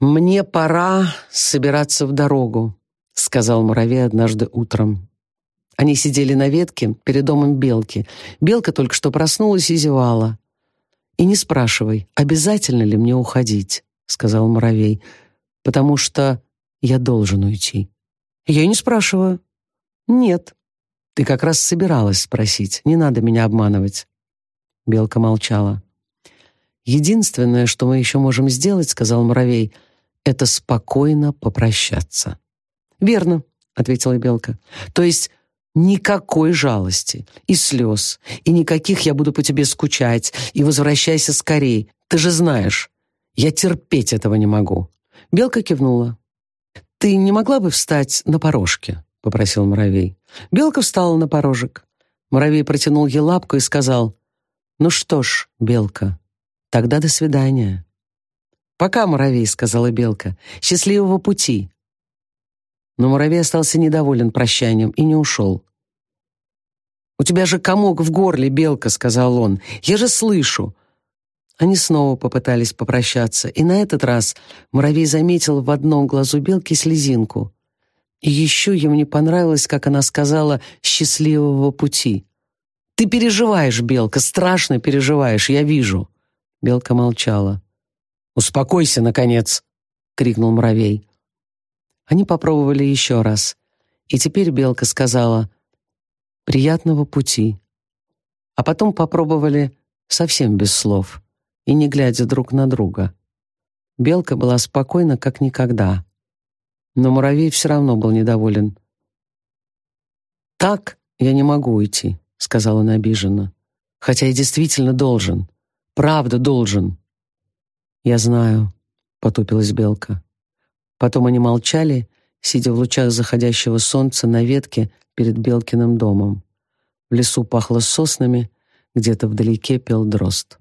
«Мне пора собираться в дорогу», — сказал муравей однажды утром. Они сидели на ветке перед домом белки. Белка только что проснулась и зевала. «И не спрашивай, обязательно ли мне уходить», — сказал муравей, «потому что я должен уйти». «Я не спрашиваю». «Нет». «Ты как раз собиралась спросить. Не надо меня обманывать». Белка молчала. «Единственное, что мы еще можем сделать, — сказал муравей, — это спокойно попрощаться». «Верно», — ответила Белка. «То есть никакой жалости и слез, и никаких «я буду по тебе скучать», и «возвращайся скорей». Ты же знаешь, я терпеть этого не могу». Белка кивнула. «Ты не могла бы встать на порожке?» — попросил муравей. Белка встала на порожек. Муравей протянул ей лапку и сказал, «Ну что ж, Белка, Тогда до свидания. Пока, муравей, сказала белка. Счастливого пути. Но муравей остался недоволен прощанием и не ушел. «У тебя же комок в горле, белка», — сказал он. «Я же слышу». Они снова попытались попрощаться, и на этот раз муравей заметил в одном глазу белки слезинку. И еще ему не понравилось, как она сказала «счастливого пути». «Ты переживаешь, белка, страшно переживаешь, я вижу». Белка молчала. «Успокойся, наконец!» — крикнул муравей. Они попробовали еще раз. И теперь Белка сказала «Приятного пути». А потом попробовали совсем без слов и не глядя друг на друга. Белка была спокойна, как никогда. Но муравей все равно был недоволен. «Так я не могу уйти», — сказал он обиженно. «Хотя я действительно должен. Правда должен». «Я знаю», — потупилась Белка. Потом они молчали, сидя в лучах заходящего солнца на ветке перед Белкиным домом. В лесу пахло соснами, где-то вдалеке пел дрозд.